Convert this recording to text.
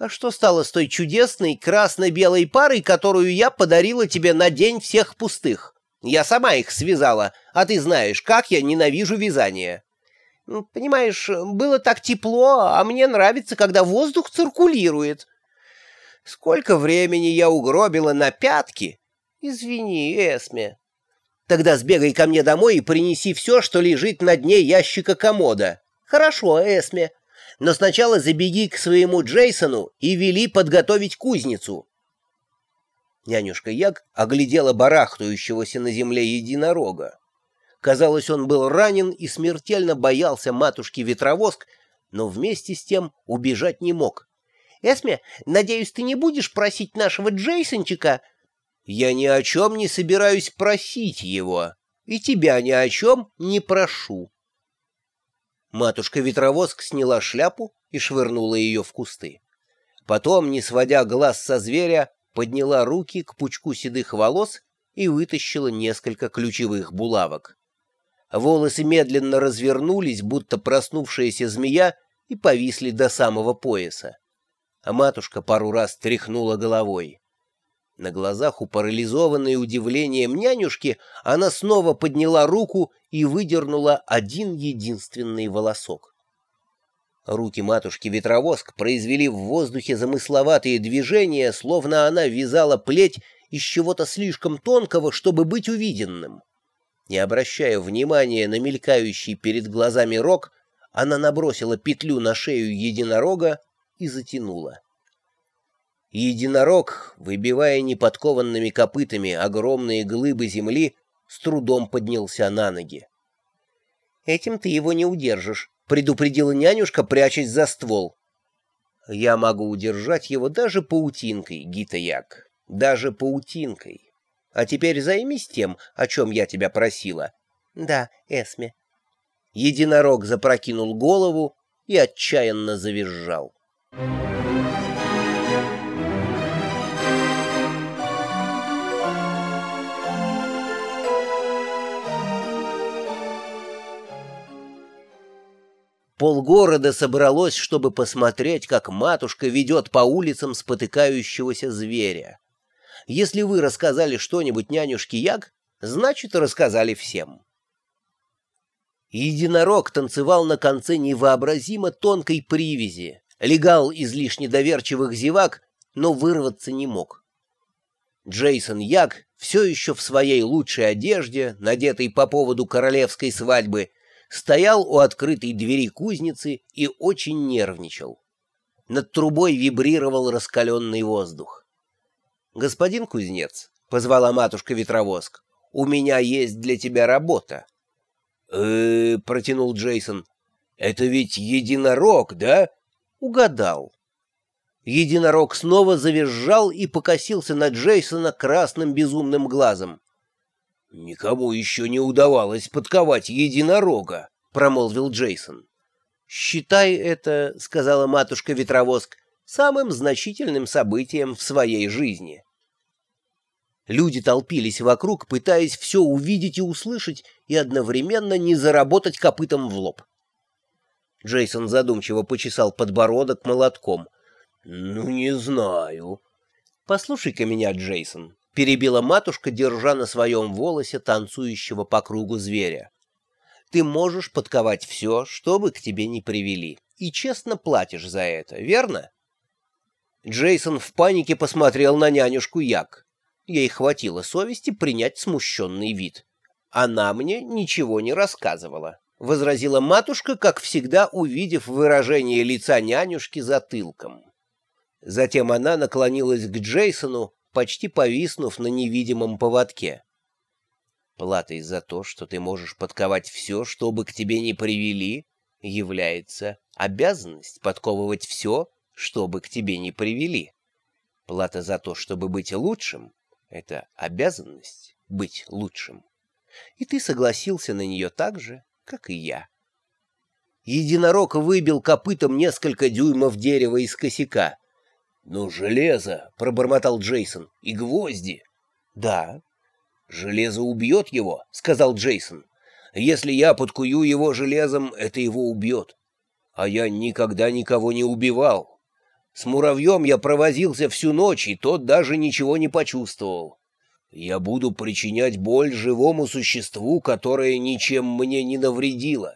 А что стало с той чудесной красно-белой парой, которую я подарила тебе на день всех пустых? Я сама их связала, а ты знаешь, как я ненавижу вязание. Понимаешь, было так тепло, а мне нравится, когда воздух циркулирует. Сколько времени я угробила на пятки? Извини, Эсме. Тогда сбегай ко мне домой и принеси все, что лежит на дне ящика комода. Хорошо, Эсме но сначала забеги к своему Джейсону и вели подготовить кузницу. Нянюшка Яг оглядела барахтающегося на земле единорога. Казалось, он был ранен и смертельно боялся матушки-ветровоск, но вместе с тем убежать не мог. «Эсме, надеюсь, ты не будешь просить нашего Джейсончика?» «Я ни о чем не собираюсь просить его, и тебя ни о чем не прошу». Матушка-ветровоск сняла шляпу и швырнула ее в кусты. Потом, не сводя глаз со зверя, подняла руки к пучку седых волос и вытащила несколько ключевых булавок. Волосы медленно развернулись, будто проснувшаяся змея, и повисли до самого пояса. А матушка пару раз тряхнула головой. На глазах у парализованной удивлением нянюшки она снова подняла руку и выдернула один единственный волосок. Руки матушки-ветровоск произвели в воздухе замысловатые движения, словно она вязала плеть из чего-то слишком тонкого, чтобы быть увиденным. Не обращая внимания на мелькающий перед глазами рог, она набросила петлю на шею единорога и затянула. Единорог, выбивая неподкованными копытами огромные глыбы земли, с трудом поднялся на ноги. «Этим ты его не удержишь», — предупредила нянюшка, прячась за ствол. «Я могу удержать его даже паутинкой, Гитаяк, даже паутинкой. А теперь займись тем, о чем я тебя просила». «Да, Эсме». Единорог запрокинул голову и отчаянно завизжал. Полгорода собралось, чтобы посмотреть, как матушка ведет по улицам спотыкающегося зверя. Если вы рассказали что-нибудь нянюшке Яг, значит, рассказали всем. Единорог танцевал на конце невообразимо тонкой привязи, легал излишне доверчивых зевак, но вырваться не мог. Джейсон Яг, все еще в своей лучшей одежде, надетой по поводу королевской свадьбы, стоял у открытой двери кузницы и очень нервничал. Над трубой вибрировал раскаленный воздух. «Господин кузнец», — позвала матушка-ветровоск, — «у меня есть для тебя работа». «Э-э-э», протянул Джейсон, — «это ведь единорог, да?» «Угадал». Единорог снова завизжал и покосился на Джейсона красным безумным глазом. «Никому еще не удавалось подковать единорога», — промолвил Джейсон. «Считай это, — сказала матушка-ветровоск, — самым значительным событием в своей жизни». Люди толпились вокруг, пытаясь все увидеть и услышать, и одновременно не заработать копытом в лоб. Джейсон задумчиво почесал подбородок молотком. «Ну, не знаю». «Послушай-ка меня, Джейсон», — перебила матушка, держа на своем волосе танцующего по кругу зверя. «Ты можешь подковать все, что бы к тебе ни привели, и честно платишь за это, верно?» Джейсон в панике посмотрел на нянюшку Як. Ей хватило совести принять смущенный вид. «Она мне ничего не рассказывала», — возразила матушка, как всегда увидев выражение лица нянюшки затылком. Затем она наклонилась к Джейсону, почти повиснув на невидимом поводке. Платой за то, что ты можешь подковать все, что бы к тебе ни привели, является обязанность подковывать все, что бы к тебе ни привели. Плата за то, чтобы быть лучшим, — это обязанность быть лучшим. И ты согласился на нее так же, как и я. Единорог выбил копытом несколько дюймов дерева из косяка. «Ну, железо!» — пробормотал Джейсон. «И гвозди!» «Да». «Железо убьет его», — сказал Джейсон. «Если я подкую его железом, это его убьет. А я никогда никого не убивал. С муравьем я провозился всю ночь, и тот даже ничего не почувствовал. Я буду причинять боль живому существу, которое ничем мне не навредило.